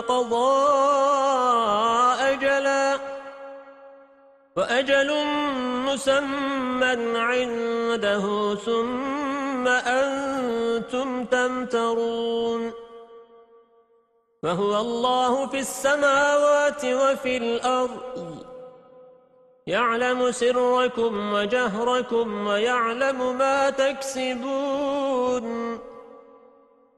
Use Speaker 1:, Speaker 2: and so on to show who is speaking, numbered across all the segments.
Speaker 1: قضى أجلا وأجل مسمى عنده ثم أنتم تمترون فهو الله في السماوات وفي الأرض يعلم سركم وجهركم ويعلم ما تكسبون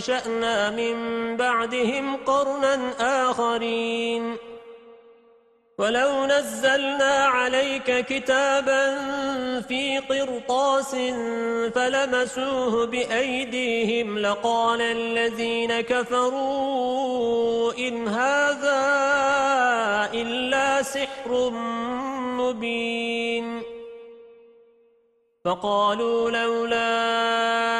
Speaker 1: وأنشأنا من بعدهم قرنا آخرين ولو نزلنا عليك كتابا في قرطاس فلمسوه بأيديهم لقال الذين كفروا إن هذا إلا سحر مبين فقالوا لولا